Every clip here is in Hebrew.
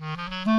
אדון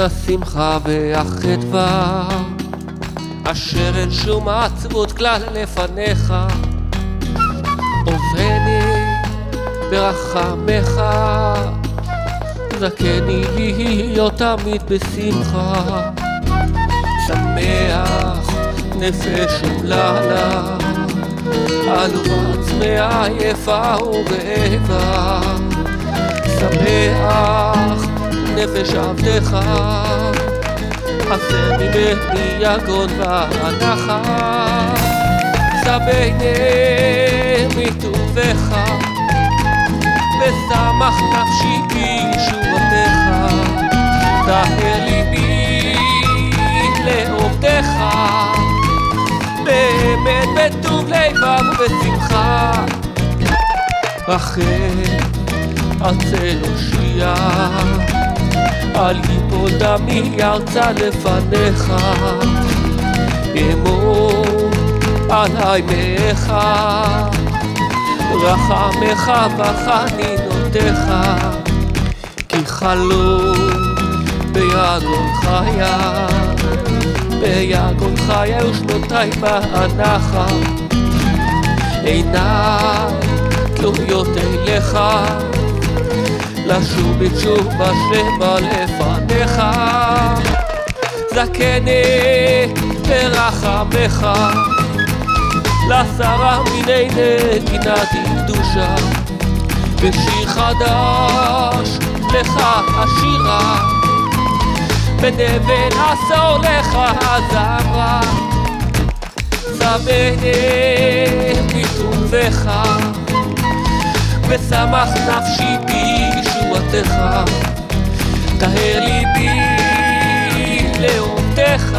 השמחה והחדווה, אשר אין שום עצבות כלל לפניך, עוזרני ברחמך, זכני להיות תמיד בשמחה, שמח נפש אומללה, עלובה צמאה יפה ורעבה, שמח נפש עבדך, הסר ממני יגון ואנחה, סבני מטובך, ושמח נפשי בישועתך, טהר ליבי לעובדך, באמת בטוב לבב ובשמחה, רחל עצל הושיע אל יפול דמי ארצה לפניך, אמור עלי מאיך, רחמך וחנינותיך, כי חלום ביגון חיה, ביגון חיה ושנותיי באנחה, עיניי תלויות אליך לשוב בתשובה שלמה לפניך. זכני ברחמך. לשרה מיני נתינתי קדושה. בשיר חדש לך השירה. בנבל עשור לך הזמרה סבני מטובך ושמח נפשי בישועתך, טהר ליבי לאומתך,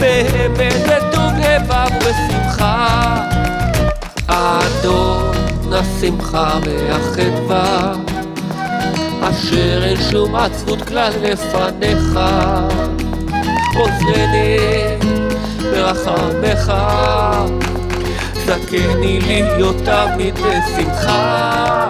באמת בטוב לבב ובשמחה, אדון השמחה והחדווה, אשר אין שום עצבות כלל לפניך, עוזרני ברחמך. זכני להיות תמיד בשמחה